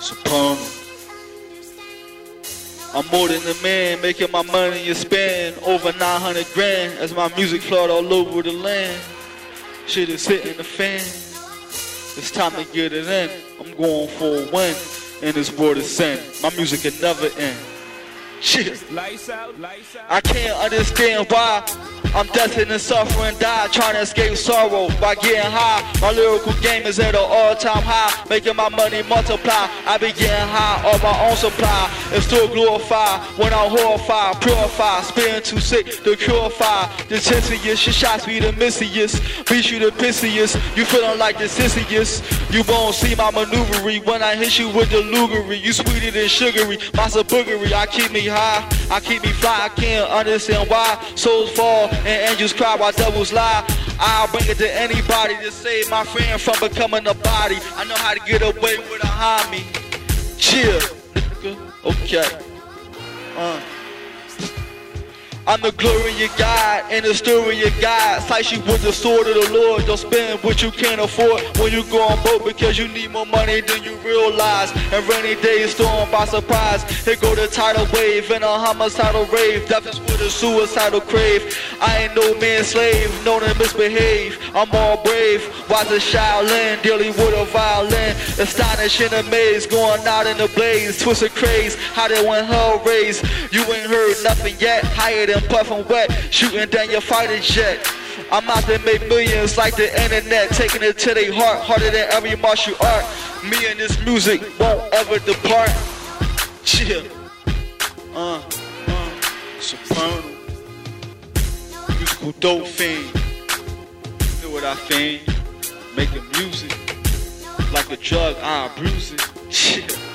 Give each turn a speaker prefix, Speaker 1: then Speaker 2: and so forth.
Speaker 1: Supernal. I'm more than a man, making my money and spend over 900 grand as my music flood all over the land. Shit is hitting the fan. It's time to get it in. I'm going for a win, and this world is sin. My music can never end. Shit. I can't understand why I'm destined to suffer and die, trying to escape sorrow by getting high. My lyrical game is at an all-time high, making my money multiply. I be getting high on my own supply, and still glorify when I'm horrified, purify, spitting too sick to purify. The tensiest, your shots be the missiest, beat you the pissiest. You feeling like the sissiest. You won't see my maneuvery when I hit you with the lugery. You sweeter than sugary, my boogery. I keep me high, I keep me fly. I can't understand why souls fall and angels cry while devils lie. I'll bring it to anybody to save my friend from becoming a body. I know how to get away with a homie. Chill, nigga. Okay. Uh. I'm the glory of God and the story of God. Slice you with the sword of the Lord. Don't spend what you can't afford when you go on boat because you need more money than you realize. And rainy days storm by surprise. Here go the tidal wave and a homicidal rave. Death is with a suicidal crave. I ain't no man's slave, known to misbehave. I'm all brave. Watch the Shaolin, dealing with a violin. Astonishing amaze, going out in the blaze. Twisted craze, how they went hell raised. You ain't heard nothing yet. Higher than puffing wet, shooting down your fighter jet. I'm out to make millions like the internet, taking it to their heart, harder than every martial art. Me and this music won't ever depart. Chill. Uh, uh, soprano. Musical dope fiend. You know what I fiend? Making music. Like a drug, I abuse it. Chill.